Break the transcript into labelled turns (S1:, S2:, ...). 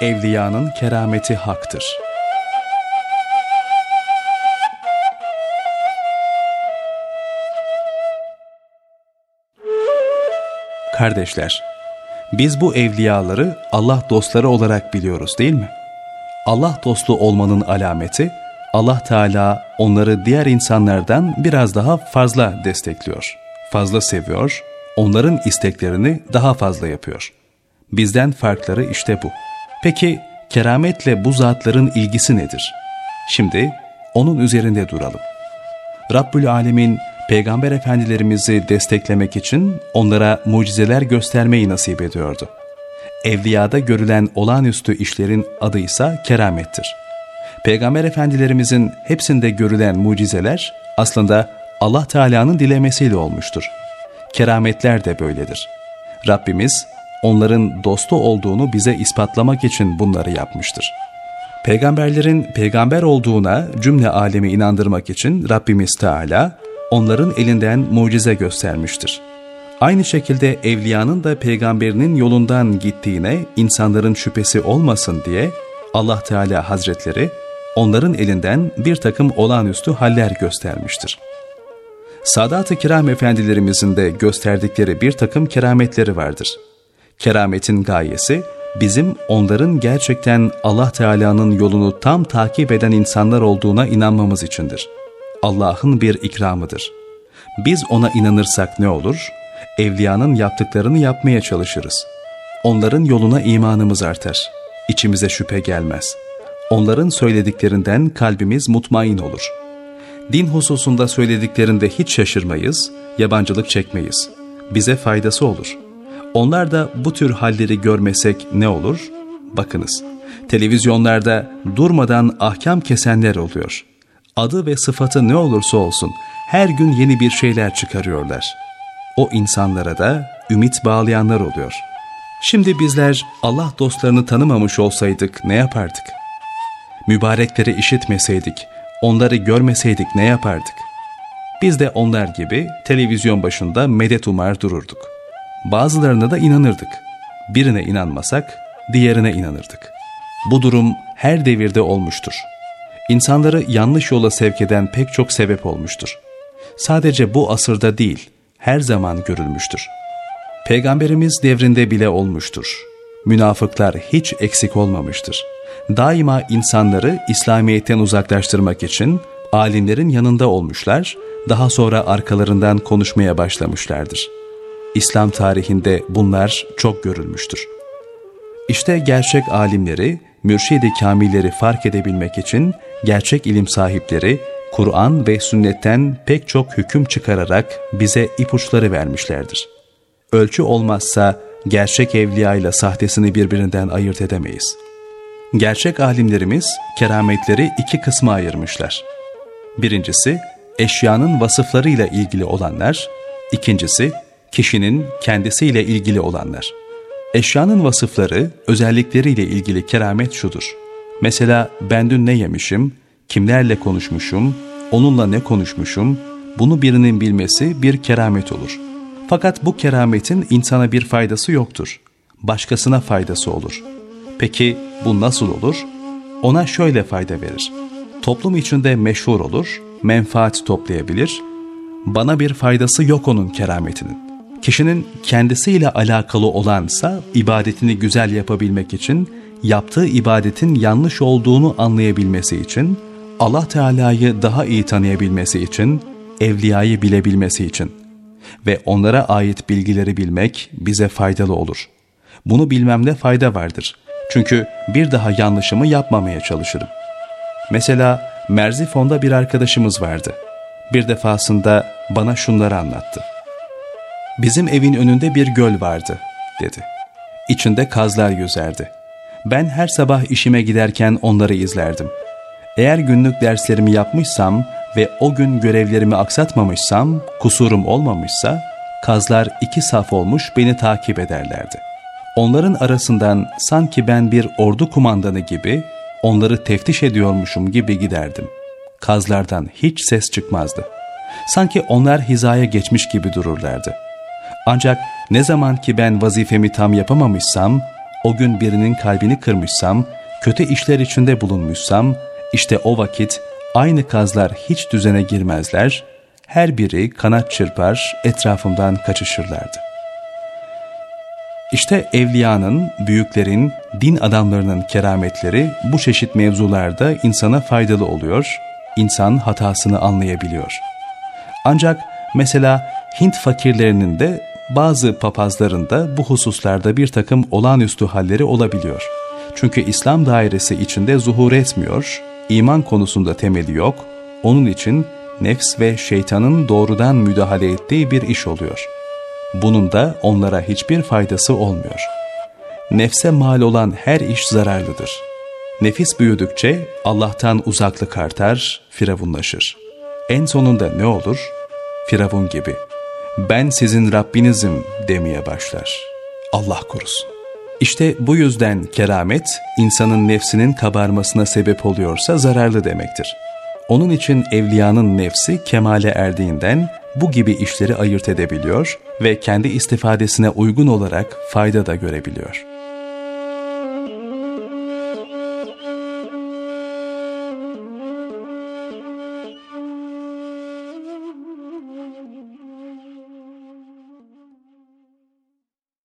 S1: Evliyanın kerameti haktır. Kardeşler, biz bu evliyaları Allah dostları olarak biliyoruz değil mi? Allah dostu olmanın alameti, Allah Teala onları diğer insanlardan biraz daha fazla destekliyor, fazla seviyor, onların isteklerini daha fazla yapıyor. Bizden farkları işte bu. Peki kerametle bu zatların ilgisi nedir? Şimdi onun üzerinde duralım. Rabbül Alemin peygamber efendilerimizi desteklemek için onlara mucizeler göstermeyi nasip ediyordu. Evliyada görülen olağanüstü işlerin adı ise keramettir. Peygamber efendilerimizin hepsinde görülen mucizeler aslında Allah Teala'nın dilemesiyle olmuştur. Kerametler de böyledir. Rabbimiz onların dostu olduğunu bize ispatlamak için bunları yapmıştır. Peygamberlerin peygamber olduğuna cümle alemi inandırmak için Rabbimiz Teala onların elinden mucize göstermiştir. Aynı şekilde evliyanın da peygamberinin yolundan gittiğine insanların şüphesi olmasın diye Allah Teala Hazretleri onların elinden bir takım olağanüstü haller göstermiştir. Sadat-ı Kiram efendilerimizin de gösterdikleri bir takım kerametleri vardır. Kerametin gayesi bizim onların gerçekten Allah Teala'nın yolunu tam takip eden insanlar olduğuna inanmamız içindir. Allah'ın bir ikramıdır. Biz ona inanırsak ne olur? Evliyanın yaptıklarını yapmaya çalışırız. Onların yoluna imanımız artar. İçimize şüphe gelmez. Onların söylediklerinden kalbimiz mutmain olur. Din hususunda söylediklerinde hiç şaşırmayız, yabancılık çekmeyiz. Bize faydası olur. Onlar da bu tür halleri görmesek ne olur? Bakınız, televizyonlarda durmadan ahkam kesenler oluyor. Adı ve sıfatı ne olursa olsun her gün yeni bir şeyler çıkarıyorlar. O insanlara da ümit bağlayanlar oluyor. Şimdi bizler Allah dostlarını tanımamış olsaydık ne yapardık? Mübarekleri işitmeseydik, onları görmeseydik ne yapardık? Biz de onlar gibi televizyon başında medet umar dururduk. Bazılarına da inanırdık. Birine inanmasak diğerine inanırdık. Bu durum her devirde olmuştur. İnsanları yanlış yola sevk eden pek çok sebep olmuştur. Sadece bu asırda değil, her zaman görülmüştür. Peygamberimiz devrinde bile olmuştur. Münafıklar hiç eksik olmamıştır. Daima insanları İslamiyet'ten uzaklaştırmak için alimlerin yanında olmuşlar, daha sonra arkalarından konuşmaya başlamışlardır. İslam tarihinde bunlar çok görülmüştür. İşte gerçek alimleri, mürşidi kamilleri fark edebilmek için gerçek ilim sahipleri Kur'an ve sünnetten pek çok hüküm çıkararak bize ipuçları vermişlerdir. Ölçü olmazsa gerçek evliya ile sahtesini birbirinden ayırt edemeyiz. Gerçek alimlerimiz kerametleri iki kısma ayırmışlar. Birincisi, eşyanın vasıflarıyla ilgili olanlar, ikincisi, kişinin kendisiyle ilgili olanlar. Eşyanın vasıfları, özellikleriyle ilgili keramet şudur. Mesela ben dün ne yemişim, kimlerle konuşmuşum, onunla ne konuşmuşum, bunu birinin bilmesi bir keramet olur. Fakat bu kerametin insana bir faydası yoktur. Başkasına faydası olur. Peki bu nasıl olur? Ona şöyle fayda verir. Toplum içinde meşhur olur, menfaat toplayabilir. Bana bir faydası yok onun kerametinin. Kişinin kendisiyle alakalı olansa ibadetini güzel yapabilmek için, yaptığı ibadetin yanlış olduğunu anlayabilmesi için, Allah Teala'yı daha iyi tanıyabilmesi için, evliyayı bilebilmesi için ve onlara ait bilgileri bilmek bize faydalı olur. Bunu bilmemde fayda vardır. Çünkü bir daha yanlışımı yapmamaya çalışırım. Mesela Merzifon'da bir arkadaşımız vardı. Bir defasında bana şunları anlattı. Bizim evin önünde bir göl vardı, dedi. İçinde kazlar yüzerdi. Ben her sabah işime giderken onları izlerdim. Eğer günlük derslerimi yapmışsam ve o gün görevlerimi aksatmamışsam, kusurum olmamışsa, kazlar iki saf olmuş beni takip ederlerdi. Onların arasından sanki ben bir ordu kumandanı gibi, onları teftiş ediyormuşum gibi giderdim. Kazlardan hiç ses çıkmazdı. Sanki onlar hizaya geçmiş gibi dururlardı. Ancak ne zaman ki ben vazifemi tam yapamamışsam, o gün birinin kalbini kırmışsam, kötü işler içinde bulunmuşsam, işte o vakit aynı kazlar hiç düzene girmezler, her biri kanat çırpar, etrafımdan kaçışırlardı. İşte evliyanın, büyüklerin, din adamlarının kerametleri bu çeşit mevzularda insana faydalı oluyor, insan hatasını anlayabiliyor. Ancak mesela Hint fakirlerinin de bazı papazların da bu hususlarda bir takım olağanüstü halleri olabiliyor. Çünkü İslam dairesi içinde zuhur etmiyor, iman konusunda temeli yok, onun için nefs ve şeytanın doğrudan müdahale ettiği bir iş oluyor. Bunun da onlara hiçbir faydası olmuyor. Nefse mal olan her iş zararlıdır. Nefis büyüdükçe Allah'tan uzaklık artar, firavunlaşır. En sonunda ne olur? Firavun gibi. Ben sizin Rabbinizim demeye başlar. Allah korusun. İşte bu yüzden keramet, insanın nefsinin kabarmasına sebep oluyorsa zararlı demektir. Onun için evliyanın nefsi kemale erdiğinden bu gibi işleri ayırt edebiliyor ve kendi istifadesine uygun olarak fayda da görebiliyor.''